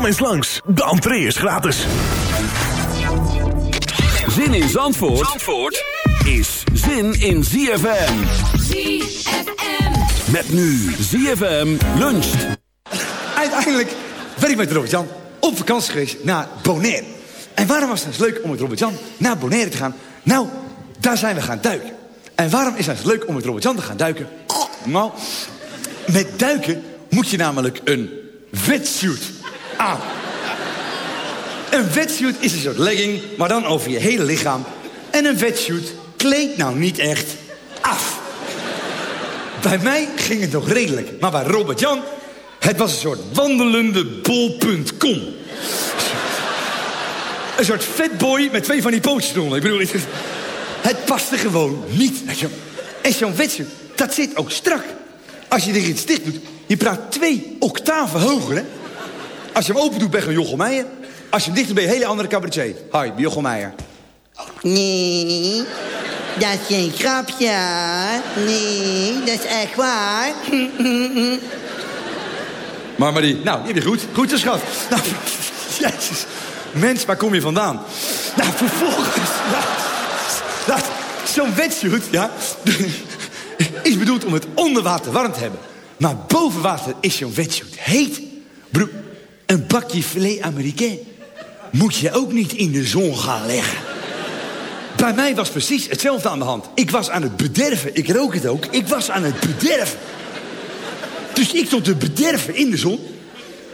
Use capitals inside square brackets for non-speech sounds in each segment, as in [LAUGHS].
Kom eens langs, de entree is gratis. Zin in Zandvoort, Zandvoort is zin in ZFM. ZFM. Met nu ZFM luncht. Uiteindelijk ben ik met Robert-Jan op vakantie geweest naar Bonaire. En waarom was het nou leuk om met Robert-Jan naar Bonaire te gaan? Nou, daar zijn we gaan duiken. En waarom is het nou leuk om met Robert-Jan te gaan duiken? Nou, met duiken moet je namelijk een wetsuit aan. Een wetsuit is een soort legging, maar dan over je hele lichaam. En een wetsuit kleedt nou niet echt af. Bij mij ging het nog redelijk. Maar bij Robert Jan, het was een soort wandelende bol.com. Een soort fatboy met twee van die pootjes eronder. Ik bedoel, het, paste gewoon niet. En zo'n wetsuit, dat zit ook strak. Als je er iets dicht doet, je praat twee octaven hoger, hè. Als je hem open doet, ben je een Jochem Meijer. Als je hem dicht doet, ben je een hele andere cabaretier. Hi, Jochem Meijer. Nee, dat is geen grapje. Nee, dat is echt waar. [LAUGHS] Maar Marie, nou, je goed. Goed, zo schat. Nou, [LAUGHS] jezus. Mens, waar kom je vandaan? Nou, vervolgens... [LAUGHS] Nou, nou, Zo'n wetsuit, ja... is bedoeld om het onder water warm te hebben. Maar boven water is zo'n wetsuit heet. Broer, een bakje filet américain moet je ook niet in de zon gaan leggen. Bij mij was precies hetzelfde aan de hand. Ik was aan het bederven. Ik rook het ook. Ik was aan het bederven. Dus ik stond te bederven in de zon.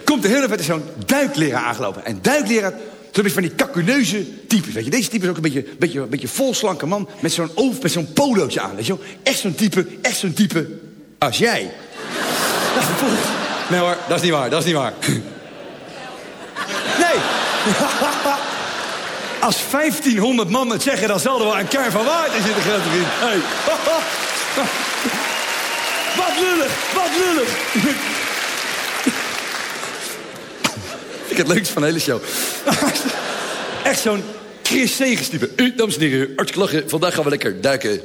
Komt de hele tijd zo'n duikleraar aangelopen. En duikleraar, toen heb je van die kakuneuze types. Weet je, deze type is ook een beetje, beetje, beetje volslanke man. Met zo'n met zo'n polootje aan. Weet je? Echt zo'n type, echt zo'n type als jij. Nee hoor, dat is niet waar, dat is niet waar. [LAUGHS] Als 1500 man het zeggen, dan zal er wel een kern van waarheid in zitten, grote vriend. Hey. [LAUGHS] Wat lullig, wat lullig. [LAUGHS] Ik het leukste van de hele show. Echt zo'n Chris Segers type. U, dames en heren, hartstikke lachen. Vandaag gaan we lekker duiken.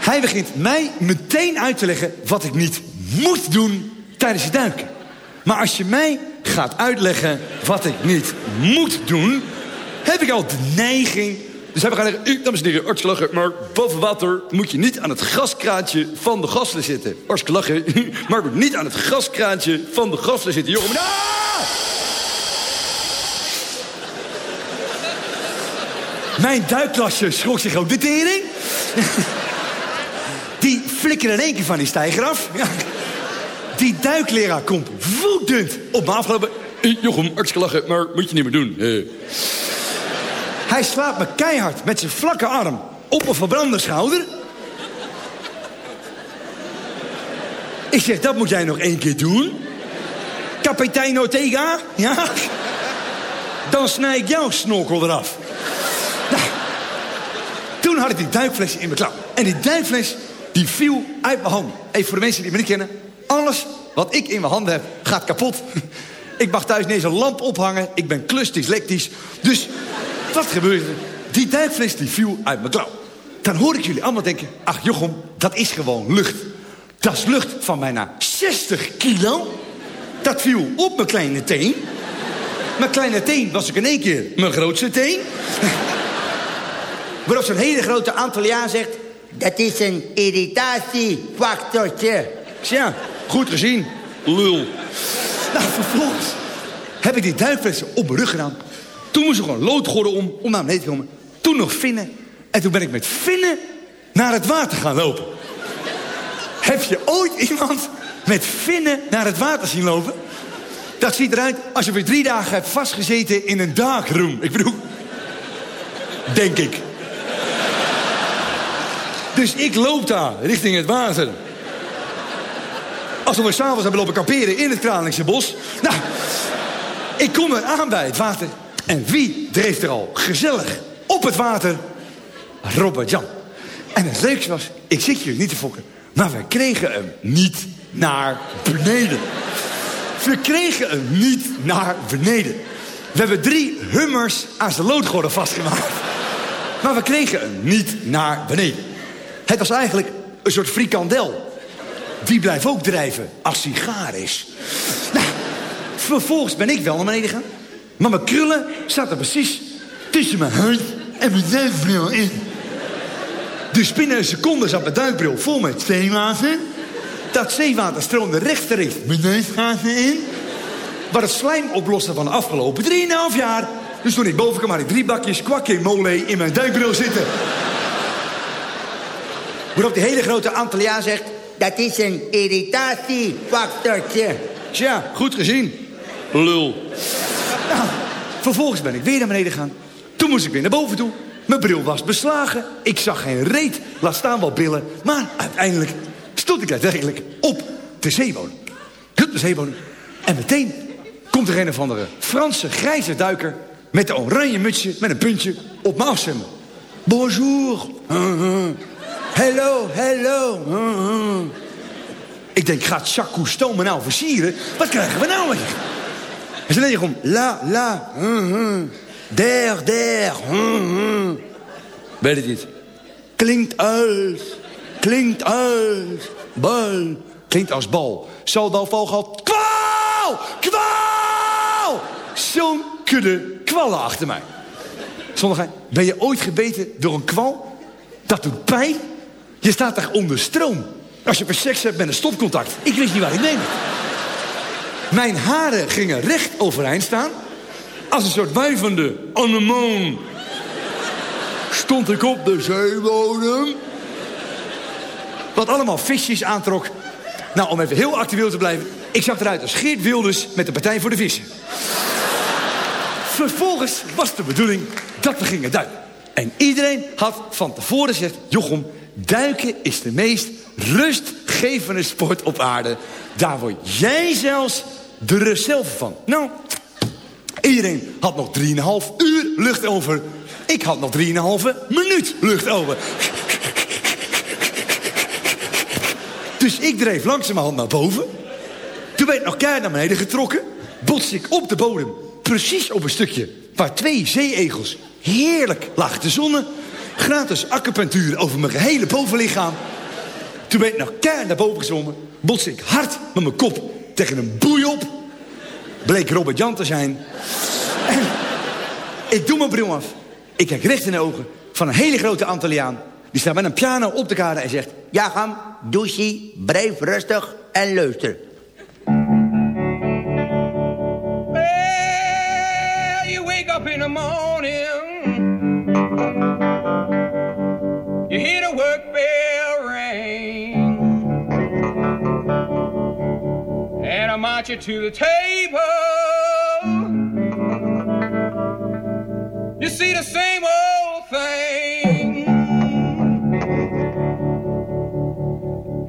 Hij begint mij meteen uit te leggen wat ik niet moet doen tijdens het duiken. Maar als je mij gaat uitleggen wat ik niet moet doen... heb ik al de neiging... Dus hebben we gaan zeggen, u, dames en heren, orkslachen... maar boven water moet je niet aan het gaskraantje van de gasten zitten. Orkslachen, [LAUGHS] maar niet aan het gaskraantje van de gasten zitten. Jongen! Ah! Mijn duiklasje schrok zich ook de tering. [LAUGHS] Die flikkeren in één keer van die stijger af. Die duikleraar komt woedend op me afgelopen. Hey, Jochem, hartstikke lachen, maar moet je niet meer doen. Eh, Hij slaat me keihard met zijn vlakke arm op mijn verbrande schouder. Ik zeg, dat moet jij nog één keer doen. Kapitein Ortega, ja? Dan snij ik jouw snorkel eraf. Nou, toen had ik die duikfles in mijn klauw. En die duikfles, die viel uit mijn hand. Even voor de mensen die me niet kennen. Alles wat ik in mijn handen heb, gaat kapot. Ik mag thuis niet een lamp ophangen. Ik ben klusdyslectisch. Dus, wat gebeurde er? Die duikfles die viel uit mijn klauw. Dan hoor ik jullie allemaal denken... Ach Jochem, dat is gewoon lucht. Dat is lucht van bijna 60 kilo. Dat viel op mijn kleine teen. Mijn kleine teen was ik in één keer mijn grootste teen. Waarop zo'n hele grote Antilliaan zegt... Dat is een irritatiefactortje. Ja, goed gezien. Lul. Nou, vervolgens heb ik die duikflessen op mijn rug gedaan. Toen moest ik gewoon loodgordel om, om naar beneden te komen. Toen nog vinnen. En toen ben ik met vinnen naar het water gaan lopen. Heb je ooit iemand met vinnen naar het water zien lopen? Dat ziet eruit als je weer drie dagen hebt vastgezeten in een darkroom. Ik bedoel, denk ik. Dus ik loop daar richting het water. Alsof we s'avonds hebben lopen kamperen in het Kralingse bos. Nou, ik kom er aan bij het water. En wie dreef er al gezellig op het water? Robert Jan. En het leukste was, ik zit hier niet te fokken... maar we kregen hem niet naar beneden. We kregen hem niet naar beneden. We hebben drie hummers aan zijn loodgordel vastgemaakt. Maar we kregen hem niet naar beneden. Het was eigenlijk een soort frikandel. Die blijft ook drijven als hij gaar is. Nou, vervolgens ben ik wel naar beneden gegaan. Maar mijn krullen zaten precies tussen mijn huid en mijn duikbril in. Dus binnen een seconde zat mijn duikbril vol met zeewater. Dat zeewater stroomde rechtstreeks mijn neusgaten in. Waar het slijm oploste van de afgelopen 3,5 jaar. Dus toen ik boven kwam, had ik drie bakjes kwakje mole in mijn duikbril zitten. Waarop die hele grote Antilliaan zegt... Dat is een irritatiefactortje. Tja, goed gezien. Lul. Nou, vervolgens ben ik weer naar beneden gegaan. Toen moest ik weer naar boven toe. Mijn bril was beslagen. Ik zag geen reet. Laat staan wel billen. Maar uiteindelijk stond ik daadwerkelijk op de zeebodem. Op de zeebodem. En meteen komt er een of andere Franse grijze duiker... met een oranje mutsje met een puntje op me afzwemmen. Bonjour. Hello, hello. Ik denk, gaat Jacques Cousteau me nou versieren? Wat krijgen we nou? En ze denken gewoon, la, la, der, der, Weet het. Klinkt als, klinkt als, bal, klinkt als bal. Zal dan vogel, kwaal, kwaal! Zo'n kudde kwallen achter mij. Zonder ben je ooit gebeten door een kwal? Dat doet pijn. Je staat daar onder stroom. Als je per seks hebt met een stopcontact. Ik wist niet waar ik neem. Mijn haren gingen recht overeind staan. Als een soort wuivende anemoon. Stond ik op de zeebodem. Wat allemaal visjes aantrok. Nou, om even heel actueel te blijven. Ik zag eruit als Geert Wilders met de Partij voor de Vissen. Vervolgens was de bedoeling dat we gingen duiken. En iedereen had van tevoren gezegd... Jochem, duiken is de meest rustgevende sport op aarde. Daar word jij zelfs de rust zelf van. Nou, iedereen had nog 3,5 uur lucht over. Ik had nog 3,5 minuut lucht over. Dus ik dreef langzamerhand naar boven. Toen werd ik nog keihard naar beneden getrokken. Botste ik op de bodem. Precies op een stukje waar twee zeeegels heerlijk lagen te zonnen. Gratis acupunctuur over mijn gehele bovenlichaam. Toen ben ik nog keihard naar boven gezwommen. Botste ik hard met mijn kop tegen een boei op. Bleek Robert Jan te zijn. Ik doe mijn bril af. Ik kijk recht in de ogen van een hele grote Antilliaan. Die staat met een piano op de kade en zegt... Ja, Gam, douchie, blijf rustig en luister. Well, you wake up in the morning invite you to the table. You see the same old thing.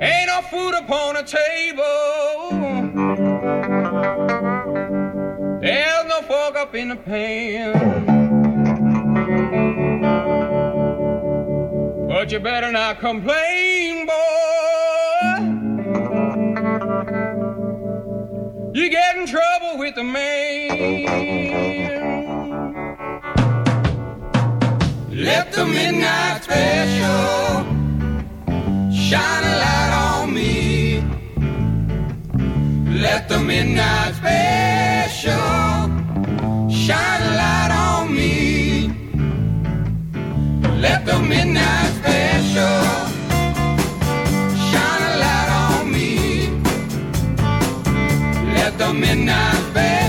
Ain't no food upon the table. There's no fork up in the pan. But you better not complain, boy. The. Let the midnight special shine a light on me. Let the midnight special shine a light on me. Let the midnight special the midnight special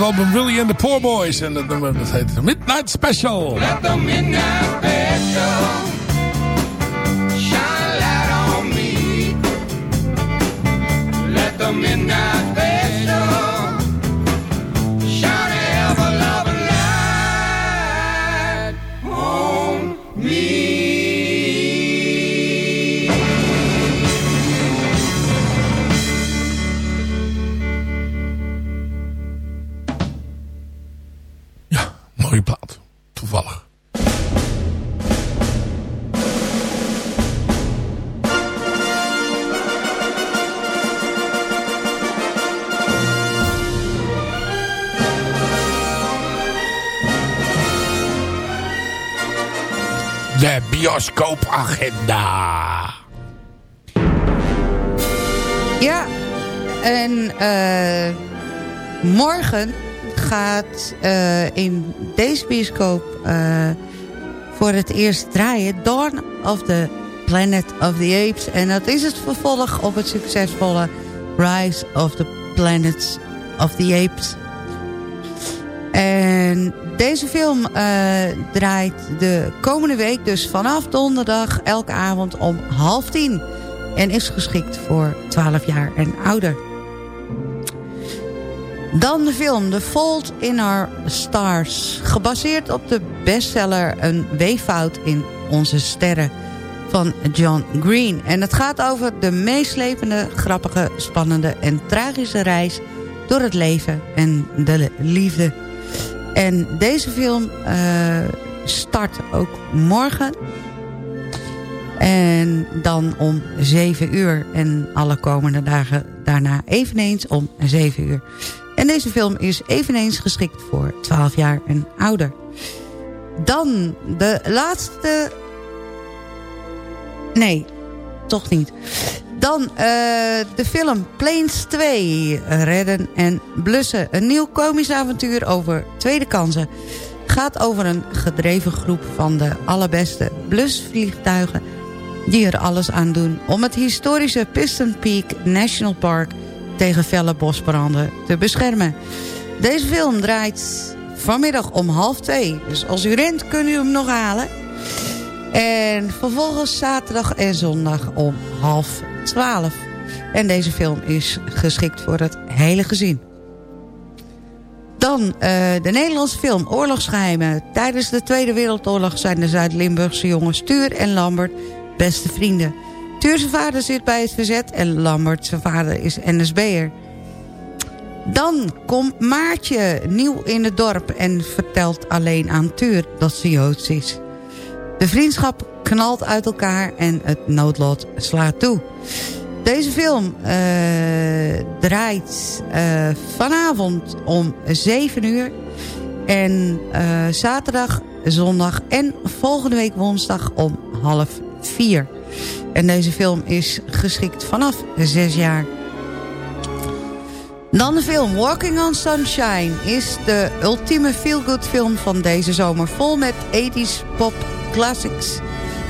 het album Willie and the Poor Boys. En dat nummer dat heet Midnight Special. Let the midnight special shine light on me. Let the midnight morgen gaat eh, in deze bioscoop eh, voor het eerst draaien... Dawn of the Planet of the Apes. En dat is het vervolg op het succesvolle Rise of the Planets of the Apes. En deze film eh, draait de komende week, dus vanaf donderdag... elke avond om half tien. En is geschikt voor 12 jaar en ouder. Dan de film The Fault in Our Stars. Gebaseerd op de bestseller Een weeffout in onze sterren van John Green. En het gaat over de meeslepende, grappige, spannende en tragische reis... door het leven en de liefde. En deze film eh, start ook morgen. En dan om 7 uur. En alle komende dagen daarna eveneens om 7 uur. En deze film is eveneens geschikt voor 12 jaar en ouder. Dan de laatste... Nee, toch niet. Dan uh, de film Planes 2. Redden en blussen. Een nieuw komisch avontuur over tweede kansen. Gaat over een gedreven groep van de allerbeste blusvliegtuigen... die er alles aan doen om het historische Piston Peak National Park... tegen felle bosbranden te beschermen. Deze film draait vanmiddag om half twee. Dus als u rent, kunt u hem nog halen. En vervolgens zaterdag en zondag om half twaalf. En deze film is geschikt voor het hele gezin. Dan uh, de Nederlandse film Oorlogsgeheimen. Tijdens de Tweede Wereldoorlog zijn de Zuid-Limburgse jongens Tuur en Lambert beste vrienden. Tuur zijn vader zit bij het verzet en Lambert zijn vader is NSB'er. Dan komt Maartje nieuw in het dorp en vertelt alleen aan Tuur dat ze Joods is. De vriendschap knalt uit elkaar en het noodlot slaat toe. Deze film uh, draait uh, vanavond om 7 uur. En uh, zaterdag, zondag en volgende week woensdag om half 4. En deze film is geschikt vanaf 6 jaar. Dan de film Walking on Sunshine is de ultieme feel-good film van deze zomer. Vol met 80s pop classics.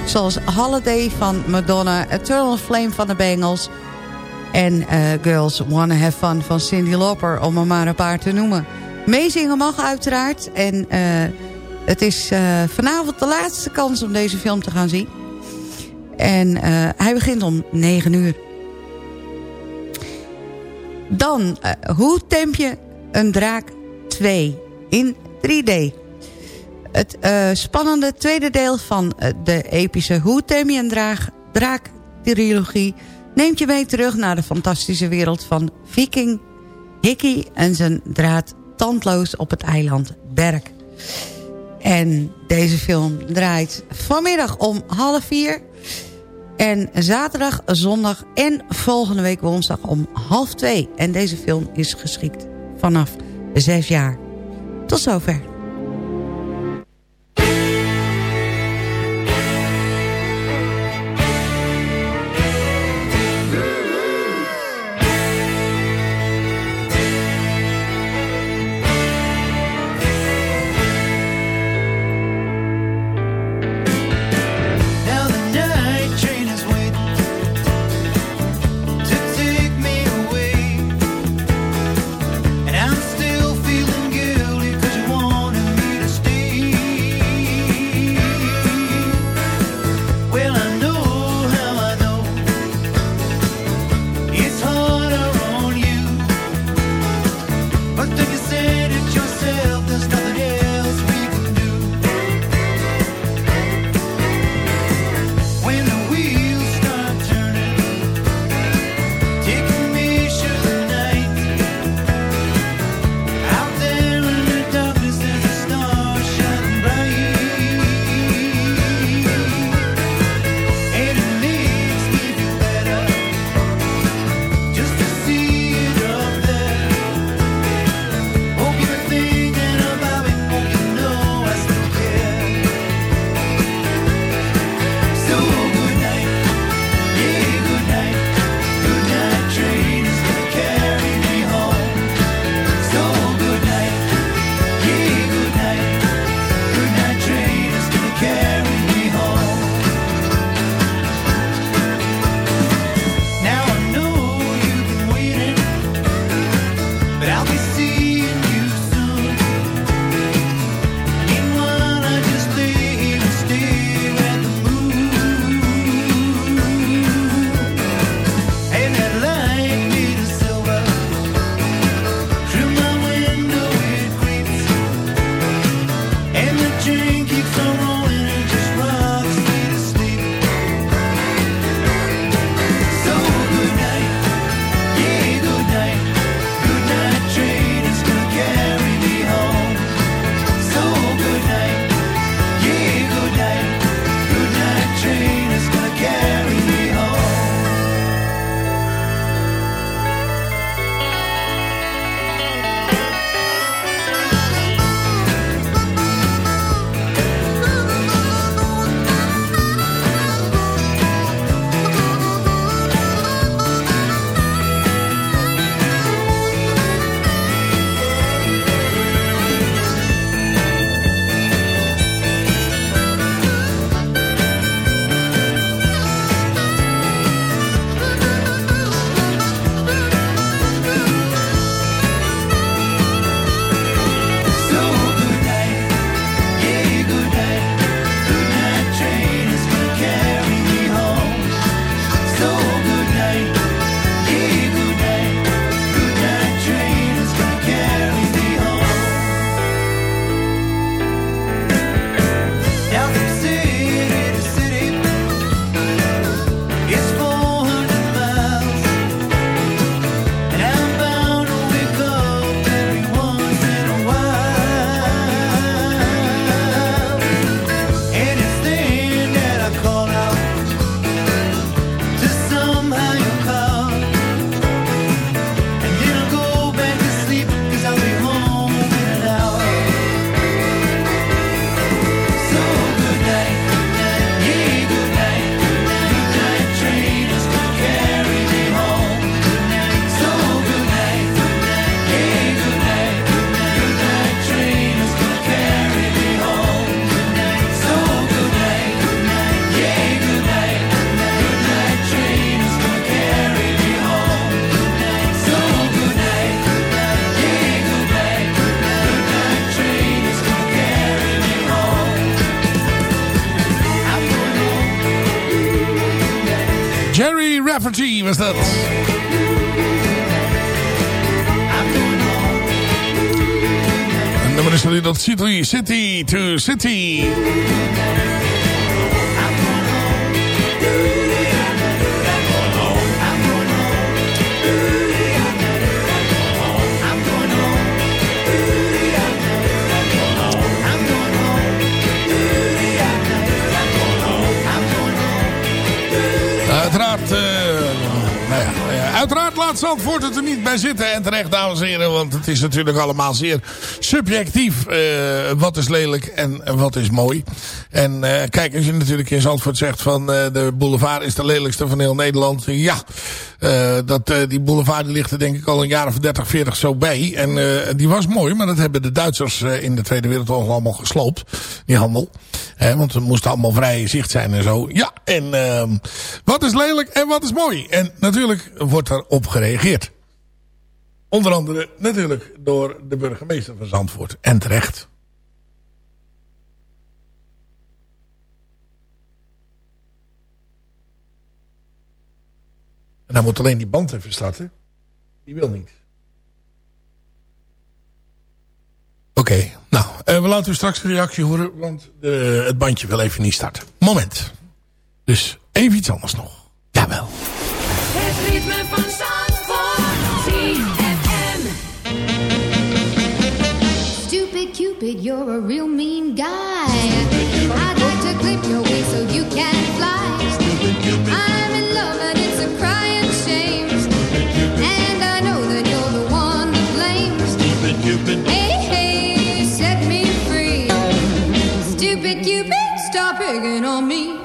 Zoals Holiday van Madonna, Eternal Flame van de Bengals... en uh, Girls Wanna Have Fun van Cyndi Lauper, om er maar een paar te noemen. Meezingen mag uiteraard. En uh, het is uh, vanavond de laatste kans om deze film te gaan zien. En hij begint om 9 uur. Dan, hoe temp je een draak 2 in 3D? Het uh, spannende tweede deel van de epische Hoe tem je een draak, draak trilogie neemt je mee terug naar de fantastische wereld van Viking Hickey en zijn draad tandloos op het eiland Berk. En deze film draait vanmiddag om half vier. En zaterdag, zondag en volgende week woensdag om half twee. En deze film is geschikt vanaf zes jaar. Tot zover. Refugee was dat. En dan is dat City, City to City. Laat Zandvoort het er niet bij zitten. En terecht, dames en heren, want het is natuurlijk allemaal zeer subjectief. eh, wat is lelijk en wat is mooi. En eh, kijk, als je natuurlijk in Zandvoort zegt van eh, de boulevard is de lelijkste van heel Nederland. Ja, eh, dat, eh, die boulevard die ligt er denk ik al een jaar of 30, 40 zo bij. En eh, die was mooi, maar dat hebben de Duitsers in de Tweede Wereldoorlog allemaal gesloopt. Die handel. Hè, want er moest allemaal vrij zicht zijn en zo. Ja, en ehm, wat is lelijk en wat is mooi? En natuurlijk wordt erop gereageerd. Onder andere natuurlijk door de burgemeester van Zandvoort. En terecht. En dan moet alleen die band even starten. Die wil niet. Oké, nou, eh, we laten u straks een reactie horen, want de, het bandje wil even niet starten. Moment. Dus even iets anders nog. Jawel. Het ritme van Zandvoort. Stupid Cupid, you're a real mean guy. Stop picking on me.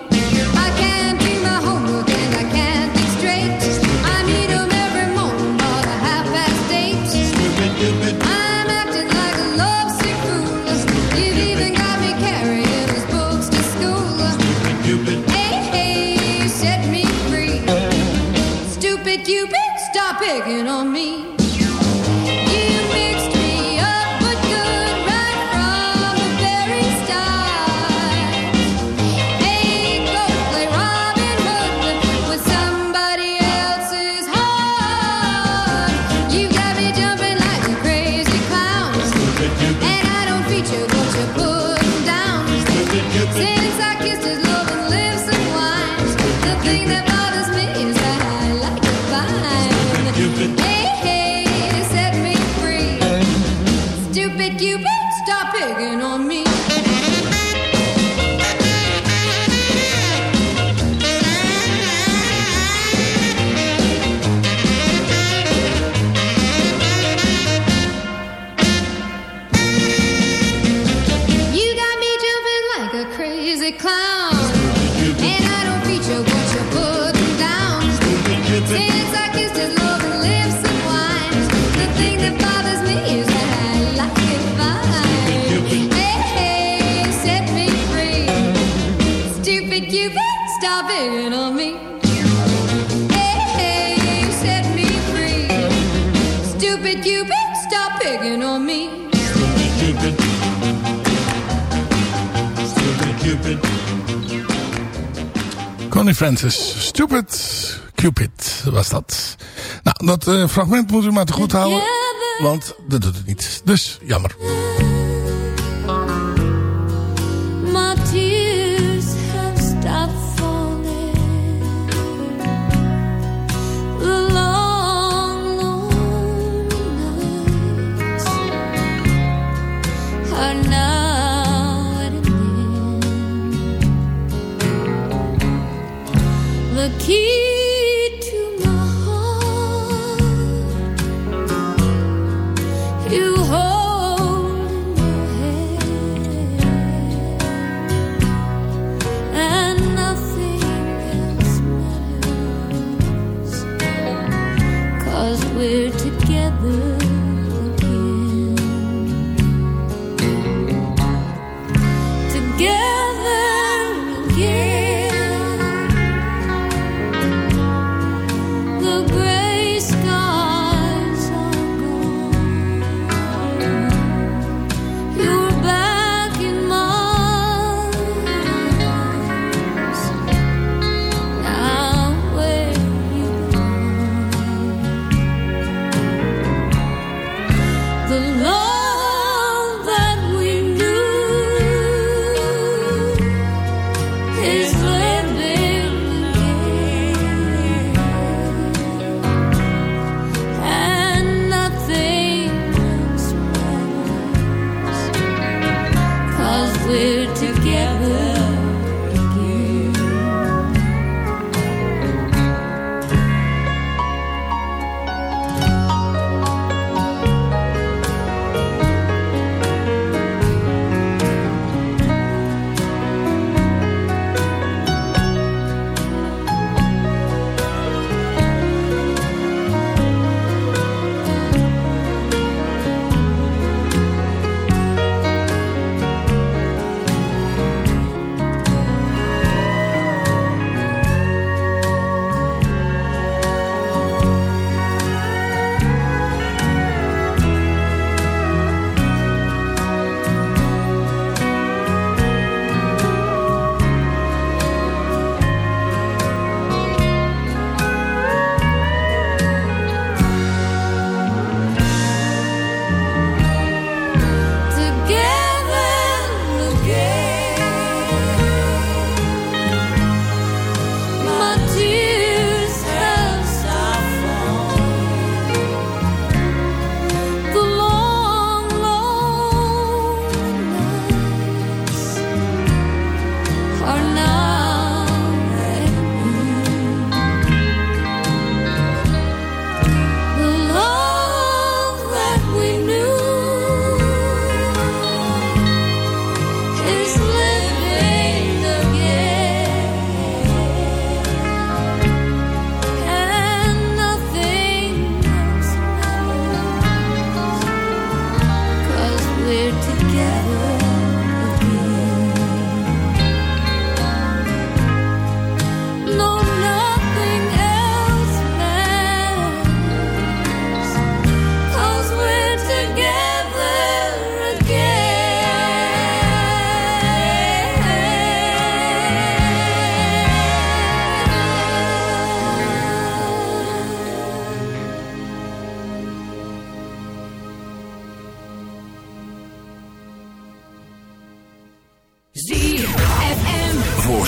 Connie Francis, Stupid Cupid was dat. Nou, dat eh, fragment moet u maar te goed houden. Want dat doet het niet. Dus, jammer.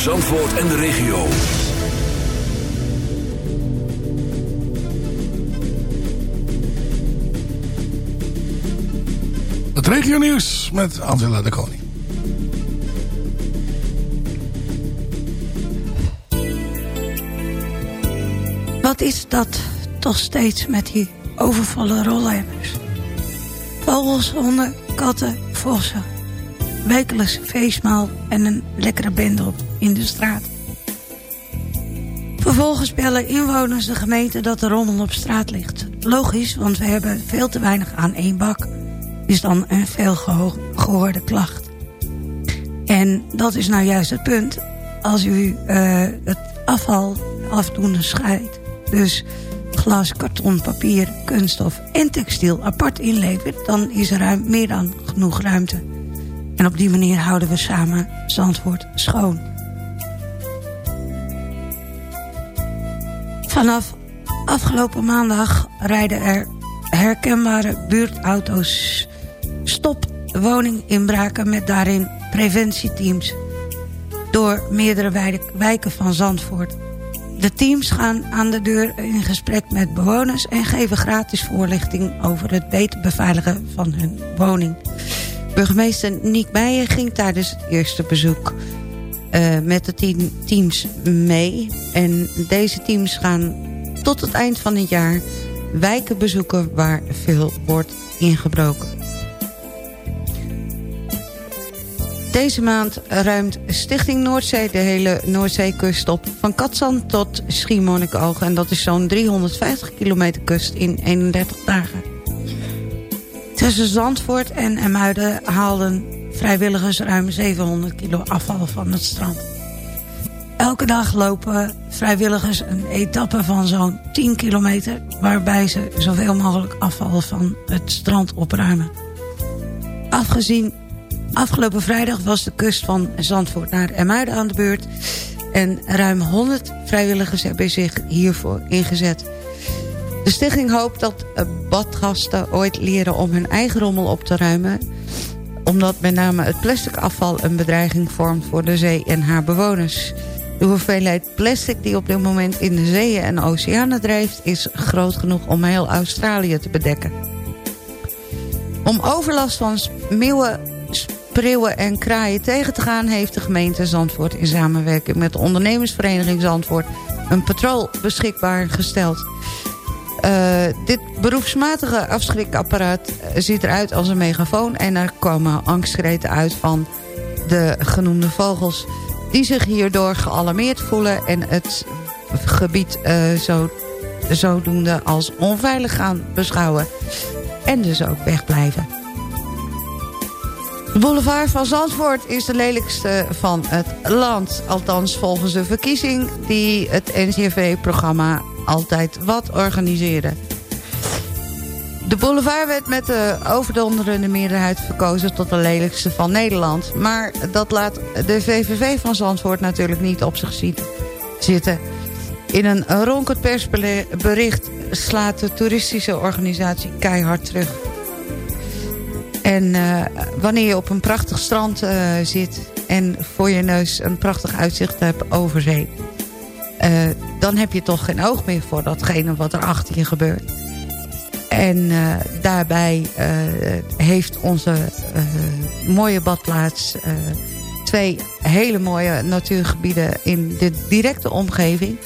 Zandvoort en de regio. Het regionieuws met Angela de Koning. Wat is dat toch steeds met die overvolle rollemers? Vogels, honden, katten, vossen. Wekelijks feestmaal en een lekkere bende in de straat. Vervolgens bellen inwoners de gemeente dat de rommel op straat ligt. Logisch, want we hebben veel te weinig aan één bak. Is dan een veel geho- gehoorde klacht. En dat is nou juist het punt. Als u eh, het afval afdoende scheidt. Dus glas, karton, papier, kunststof en textiel apart inlevert... dan is er ruim, meer dan genoeg ruimte. En op die manier houden we samen Zandvoort schoon. Vanaf afgelopen maandag rijden er herkenbare buurtauto's stop woninginbraken met daarin preventieteams door meerdere wij- wijken van Zandvoort. De teams gaan aan de deur in gesprek met bewoners... en geven gratis voorlichting over het beter beveiligen van hun woning. Burgemeester Niek Meijer ging tijdens het eerste bezoek eh, met de team, teams mee. En deze teams gaan tot het eind van het jaar wijken bezoeken waar veel wordt ingebroken. Deze maand ruimt Stichting Noordzee de hele Noordzeekust op. Van Katzand tot Schiermonnikoog. En dat is zo'n 350 kilometer kust in 31 dagen. Tussen Zandvoort en Emuiden haalden vrijwilligers ruim 700 kilo afval van het strand. Elke dag lopen vrijwilligers een etappe van zo'n 10 kilometer... waarbij ze zoveel mogelijk afval van het strand opruimen. Afgezien Afgelopen vrijdag was de kust van Zandvoort naar Emuiden aan de beurt. En ruim 100 vrijwilligers hebben zich hiervoor ingezet. De stichting hoopt dat badgasten ooit leren om hun eigen rommel op te ruimen. Omdat met name het plastic afval een bedreiging vormt voor de zee en haar bewoners. De hoeveelheid plastic die op dit moment in de zeeën en oceanen drijft... is groot genoeg om heel Australië te bedekken. Om overlast van meeuwen, spreeuwen en kraaien tegen te gaan... heeft de gemeente Zandvoort in samenwerking met de ondernemersvereniging Zandvoort... een patrol beschikbaar gesteld. Uh, dit beroepsmatige afschrikapparaat eh, ziet eruit als een megafoon... en er komen angstkreten uit van de genoemde vogels... die zich hierdoor gealarmeerd voelen en het gebied uh, zo, zodoende als onveilig gaan beschouwen... en dus ook wegblijven. De boulevard van Zandvoort is de lelijkste van het land. Althans volgens de verkiezing die het NCRV-programma altijd wat organiseerde. De boulevard werd met de overdonderende meerderheid verkozen tot de lelijkste van Nederland. Maar dat laat de VVV van Zandvoort natuurlijk niet op zich zien, zitten. In een ronkend persbericht slaat de toeristische organisatie keihard terug. En uh, wanneer je op een prachtig strand uh, zit... en voor je neus een prachtig uitzicht hebt over zee... Uh, dan heb je toch geen oog meer voor datgene wat er achter je gebeurt. En daarbij heeft onze mooie badplaats... twee hele mooie natuurgebieden in de directe omgeving...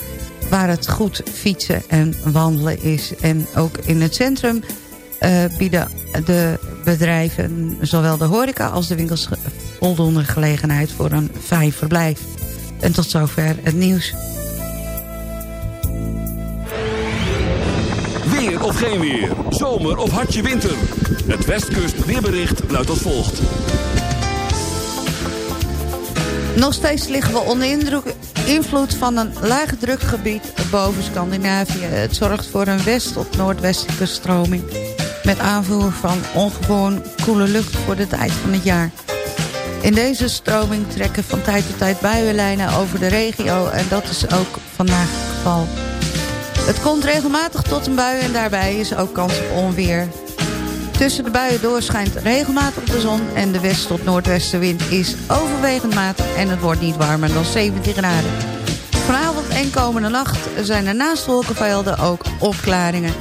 waar het goed fietsen en wandelen is. En ook in het centrum bieden de bedrijven, zowel de horeca als de winkels... voldoende gelegenheid voor een fijn verblijf. En tot zover het nieuws. Of geen weer, zomer of hartje winter. Het Westkust weerbericht luidt als volgt. Nog steeds liggen we onder invloed van een lage drukgebied boven Scandinavië. Het zorgt voor een west- tot noordwestelijke stroming met aanvoer van ongewoon koele lucht voor de tijd van het jaar. In deze stroming trekken van tijd tot tijd buienlijnen over de regio... en dat is ook vandaag het geval. Het komt regelmatig tot een bui en daarbij is ook kans op onweer. Tussen de buien door schijnt regelmatig de zon... en de west- tot noordwestenwind is overwegend matig... en het wordt niet warmer dan 17 graden. Vanavond en komende nacht zijn er naast wolkenvelden ook opklaringen.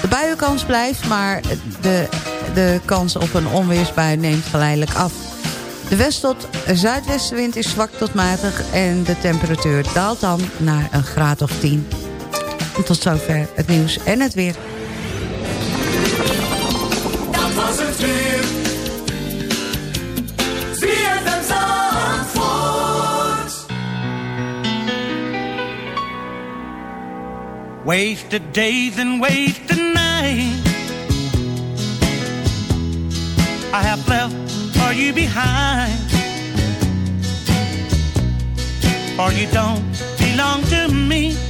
De buienkans blijft, maar de, de kans op een onweersbui neemt geleidelijk af. De west- tot zuidwestenwind is zwak tot matig... en de temperatuur daalt dan naar een graad of 10. En tot zover het nieuws en het weer. Dat was het weer. Wasted days and wasted nights I have left for you behind For you don't belong to me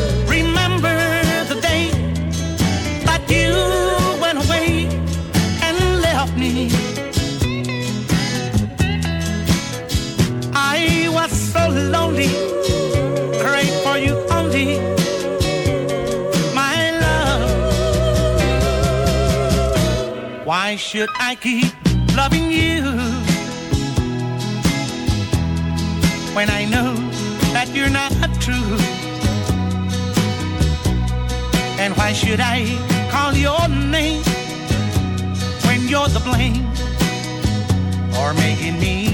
so lonely, prayed for you only. My love, why should I keep loving you when I know that you're not true? And why should I call your name when you're the blame for making me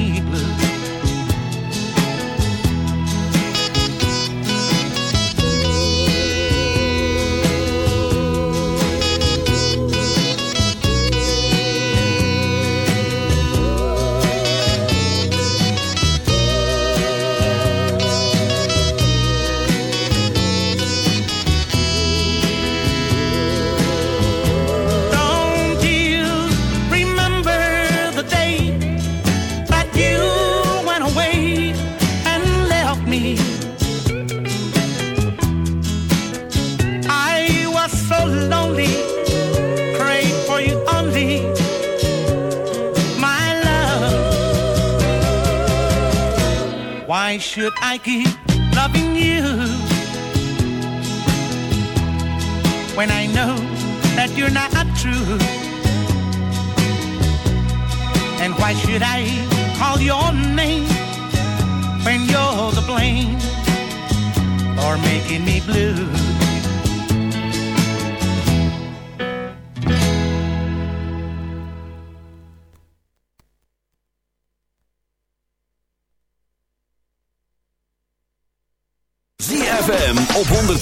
Should I keep loving you when I know that you're not true? And why should I call your name when you're the blame for making me blue?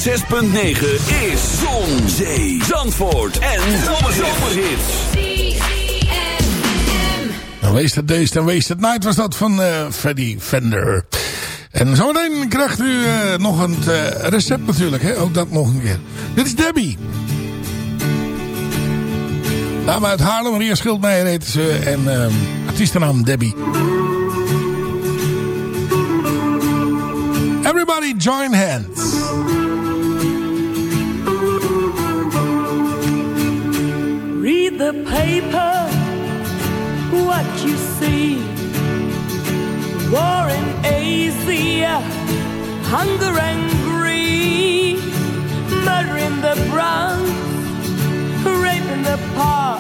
106.9 is Zon, Zee, Zandvoort en Zomerhits. Dan Wasted Days en Wasted Night was dat van eh Freddy Fender. En zometeen krijgt u eh, nog een eh, recept natuurlijk. Hè? Ook dat nog een keer. Dit is Debbie. Dame uit Haarlem, Maria Schildmeijer heet ze. En eh artiestennaam Debbie. Everybody join hands. The paper, what you see. War in Asia, hunger and greed, murder in the Bronx, rape in the park,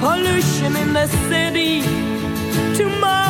pollution in the city. Tomorrow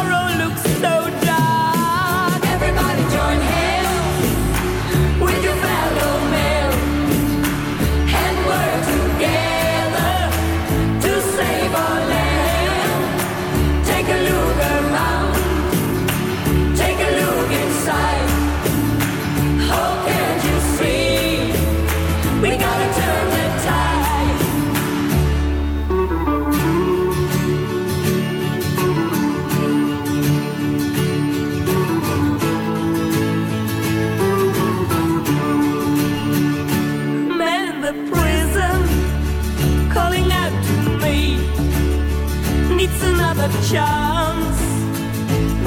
chance.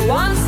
Once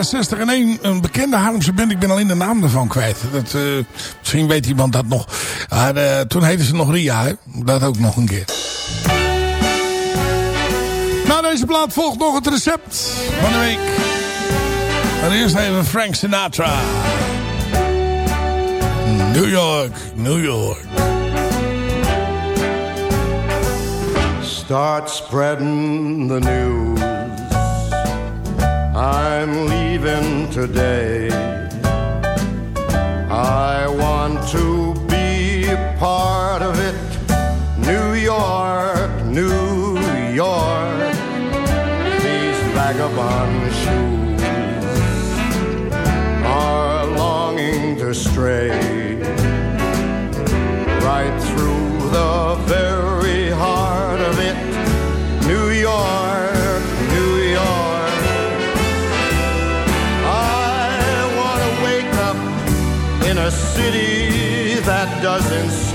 jaren 60 en een, een bekende Harlemse band. Ik ben alleen de naam ervan kwijt. Dat, eh, misschien weet iemand dat nog. Maar, eh, toen heette ze nog Ria. Hè? Dat ook nog een keer. Na deze plaat volgt nog het recept van de week. En eerst even Frank Sinatra. New York, New York. Start spreading the news. I'm leaving today. doesn't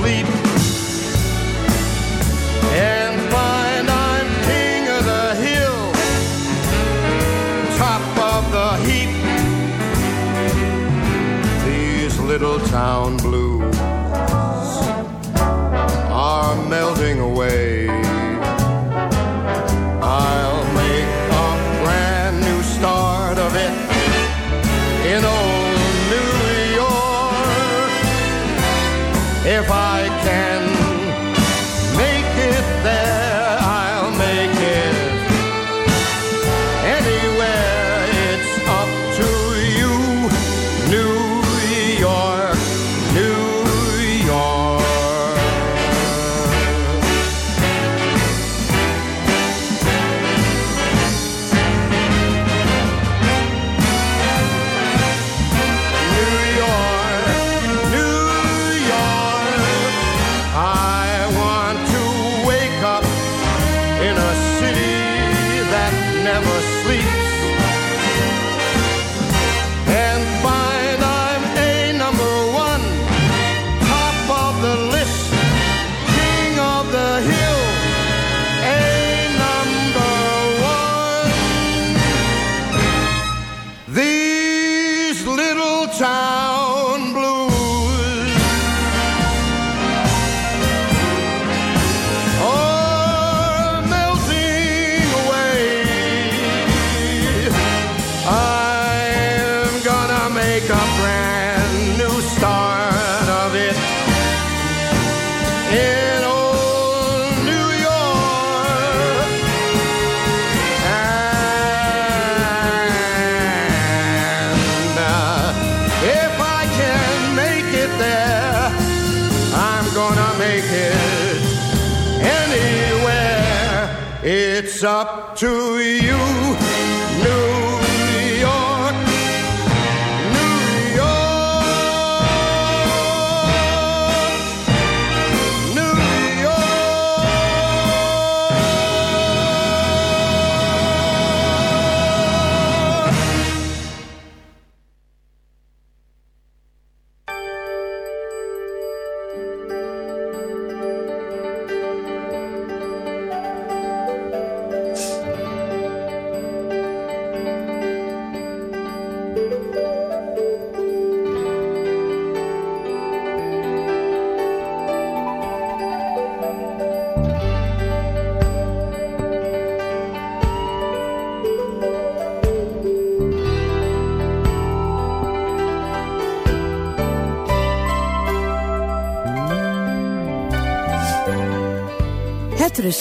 up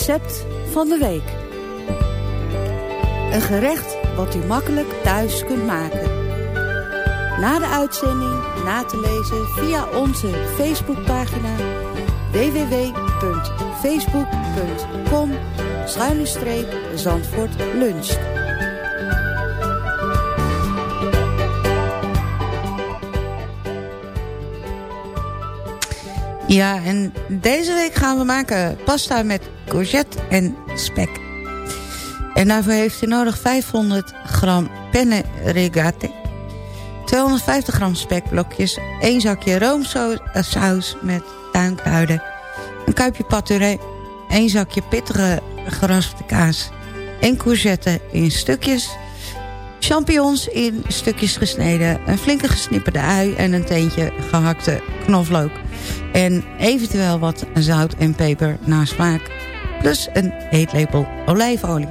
recept van de week. Een gerecht wat u makkelijk thuis kunt maken. Na de uitzending na te lezen via onze Facebookpagina www.facebook.com Zandvoort luncht. Ja, en deze week gaan we maken pasta met courgette en spek. En daarvoor heeft u nodig 500 gram penne rigate, 250 gram spekblokjes, 1 zakje roomsaus met tuinkruiden, een kuipje paturé, 1 zakje pittige geraspte kaas, 1 courgette in stukjes, champignons in stukjes gesneden, een flinke gesnipperde ui en een teentje gehakte knoflook. En eventueel wat zout en peper naar smaak. Plus een eetlepel olijfolie.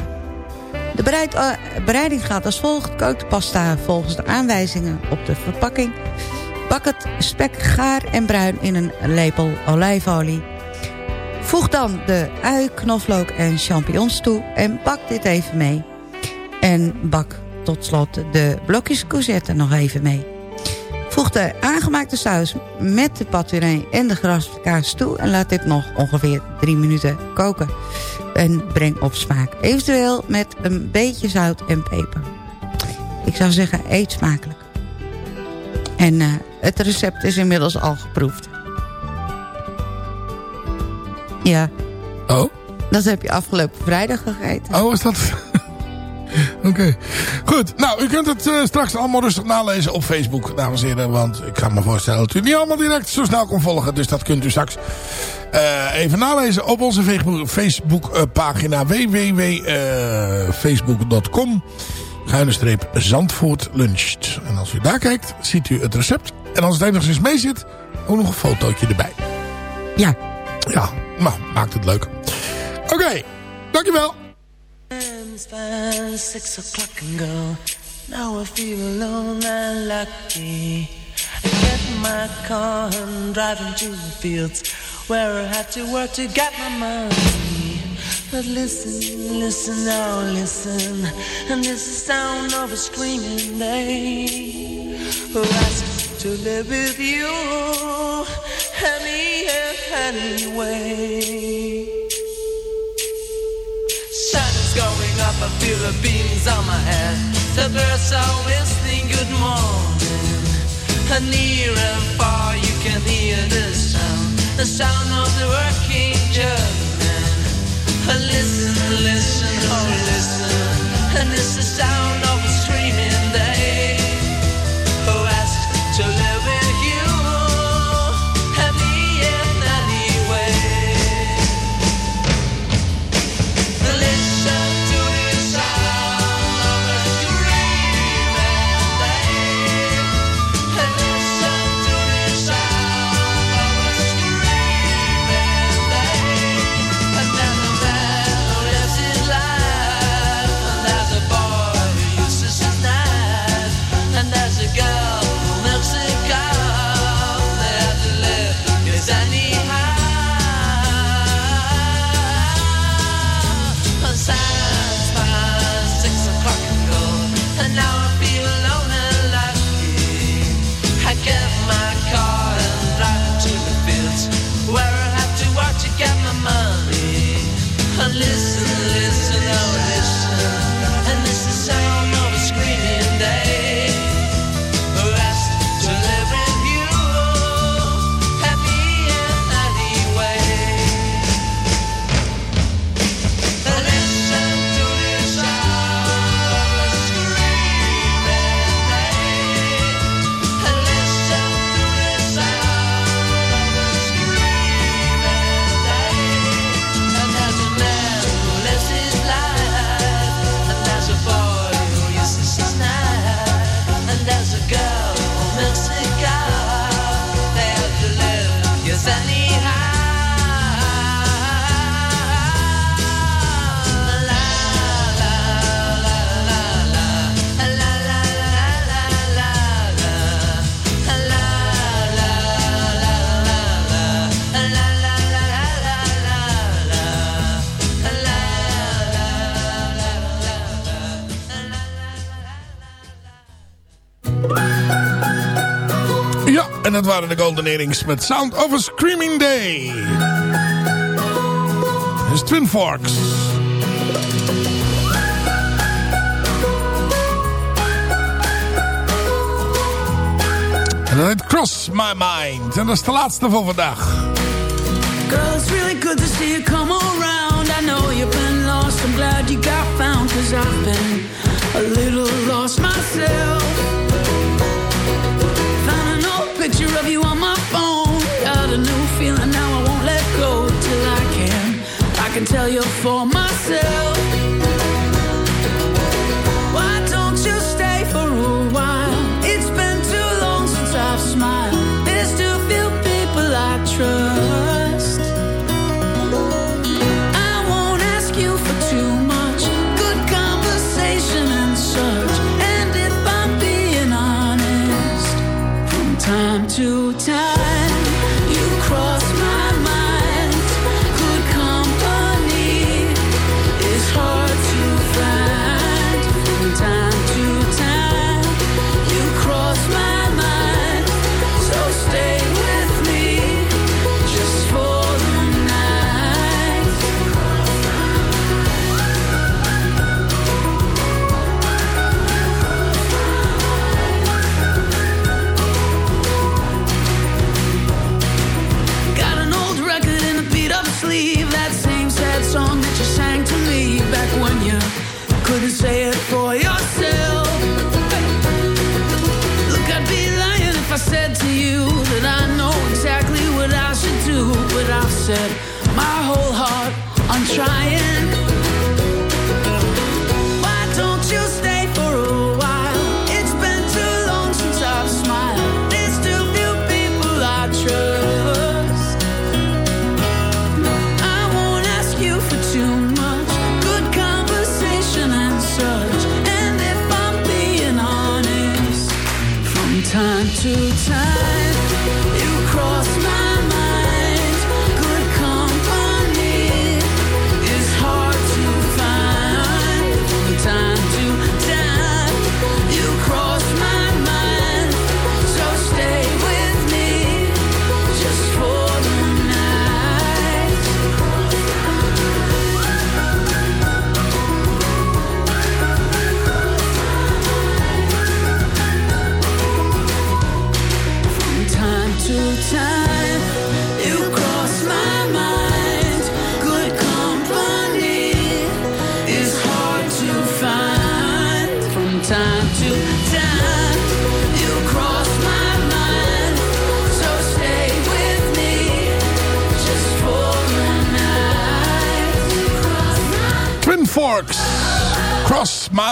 De eh, bereiding gaat als volgt. Kook de pasta volgens de aanwijzingen op de verpakking. Bak het spek gaar en bruin in een lepel olijfolie. Voeg dan de ui, knoflook en champignons toe en bak dit even mee. En bak tot slot de blokjes courgette nog even mee. Voeg de aangemaakte saus met de paturé en de geraspte kaas toe... en laat dit nog ongeveer 3 minuten koken. En breng op smaak. Eventueel met een beetje zout en peper. Ik zou zeggen, eet smakelijk. En uh, het recept is inmiddels al geproefd. Ja. Oh? Dat heb je afgelopen vrijdag gegeten. Oh, is dat... [LAUGHS] Oké. Goed. Nou, u kunt het uh, straks allemaal rustig nalezen op Facebook, dames en heren. Want ik kan me voorstellen dat u niet allemaal direct zo snel kon volgen. Dus dat kunt u straks uh, even nalezen op onze Facebook, Facebook uh, pagina www.facebook.com Schuine streep Zandvoort luncht. En als u daar kijkt, ziet u het recept. En als het enigszins mee zit, ook nog een fotootje erbij. Ja. Ja, nou, maakt het leuk. Oké, okay, dankjewel. It's past six o'clock and go. Now I feel alone and lucky. I get my car and drive into the fields where I had to work to get my money. But listen, listen, now listen, and this is the sound of a screaming day who asks to live with you any anyway. I feel the beams on my head. The birds are whistling good morning. And near and far you can hear the sound, the sound of the working German. Listen, listen, oh listen, and it's the sound of de Golden Earrings met Sound of a Screaming Day. Dat is Twin Forks. En dat heet Cross My Mind. En dat is de laatste voor vandaag. Girl, it's really good to see you come around. I know you've been lost. I'm glad you got found. Cause I've been a little lost myself. Found an old picture of you tell you for myself.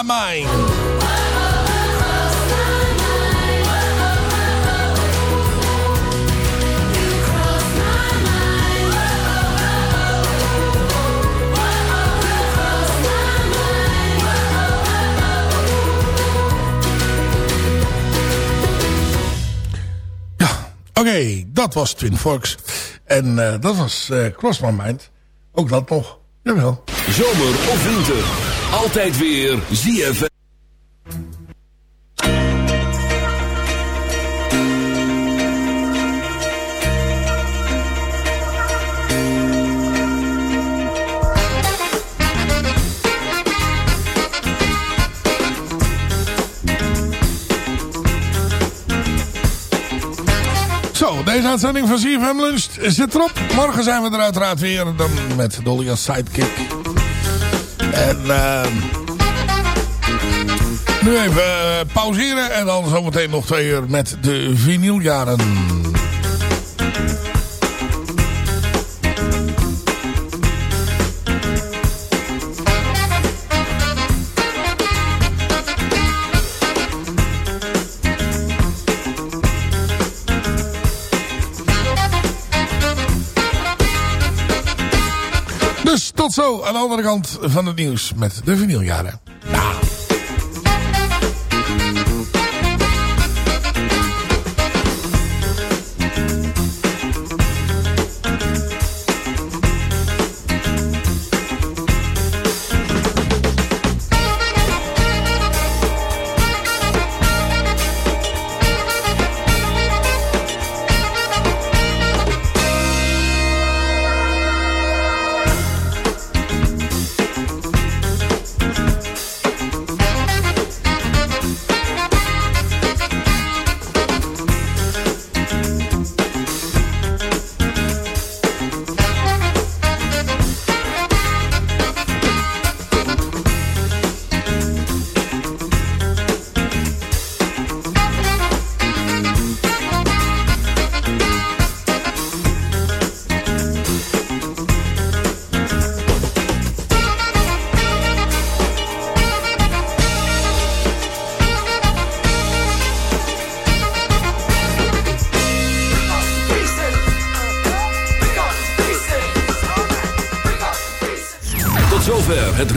My Mind. Oké, dat was Twin Forks. En eh, dat was eh, Cross My Mind. Ook dat nog. Jawel. Zomer of winter. Altijd weer ZFM. Deze uitzending van CFM Lunch zit erop. Morgen zijn we er uiteraard weer. Dan met Dolly als sidekick. En uh, nu even eh, pauzeren. En dan zometeen nog twee uur met de vinyljaren. Zo aan de andere kant van het nieuws met de vinyljaren.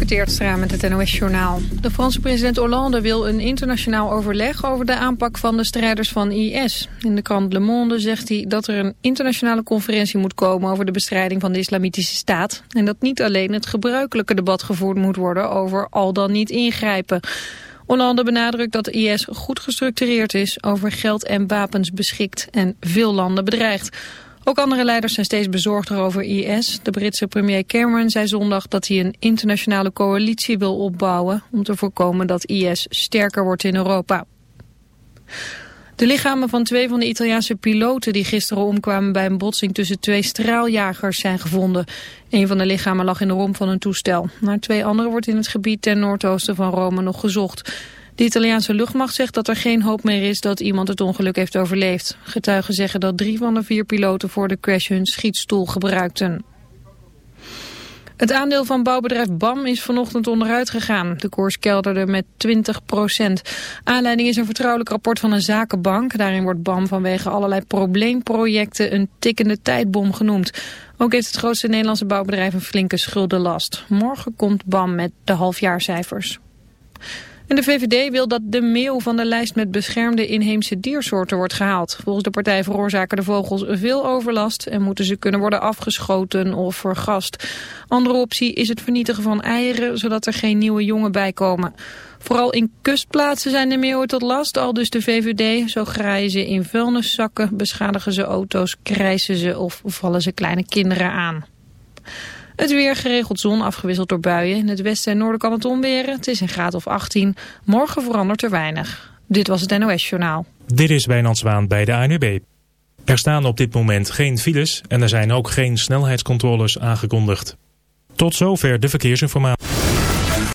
Teertstra met het NOS-journaal. De Franse president Hollande wil een internationaal overleg over de aanpak van de strijders van IS. In de krant Le Monde zegt hij dat er een internationale conferentie moet komen over de bestrijding van de islamitische staat. En dat niet alleen het gebruikelijke debat gevoerd moet worden over al dan niet ingrijpen. Hollande benadrukt dat IS goed gestructureerd is, over geld en wapens beschikt en veel landen bedreigt. Ook andere leiders zijn steeds bezorgder over IS. De Britse premier Cameron zei zondag dat hij een internationale coalitie wil opbouwen... om te voorkomen dat IS sterker wordt in Europa. De lichamen van twee van de Italiaanse piloten die gisteren omkwamen bij een botsing tussen twee straaljagers zijn gevonden. Een van de lichamen lag in de romp van een toestel. Naar twee anderen wordt in het gebied ten noordoosten van Rome nog gezocht. De Italiaanse luchtmacht zegt dat er geen hoop meer is dat iemand het ongeluk heeft overleefd. Getuigen zeggen dat drie van de vier piloten voor de crash hun schietstoel gebruikten. Het aandeel van bouwbedrijf BAM is vanochtend onderuit gegaan. De koers kelderde met 20 procent. Aanleiding is een vertrouwelijk rapport van een zakenbank. Daarin wordt BAM vanwege allerlei probleemprojecten een tikkende tijdbom genoemd. Ook heeft het grootste Nederlandse bouwbedrijf een flinke schuldenlast. Morgen komt BAM met de halfjaarcijfers. En de VVD wil dat de meeuw van de lijst met beschermde inheemse diersoorten wordt gehaald. Volgens de partij veroorzaken de vogels veel overlast en moeten ze kunnen worden afgeschoten of vergast. Andere optie is het vernietigen van eieren, zodat er geen nieuwe jongen bij komen. Vooral in kustplaatsen zijn de meeuwen tot last, al dus de VVD. Zo graaien ze in vuilniszakken, beschadigen ze auto's, krijsen ze of vallen ze kleine kinderen aan. Het weer geregeld zon afgewisseld door buien. In het westen en noorden kan het onweren. Het is een graad of 18. Morgen verandert er weinig. Dit was het NOS Journaal. Dit is Wijnand Zwaan bij de ANUB. Er staan op dit moment geen files en er zijn ook geen snelheidscontroles aangekondigd. Tot zover de verkeersinformatie.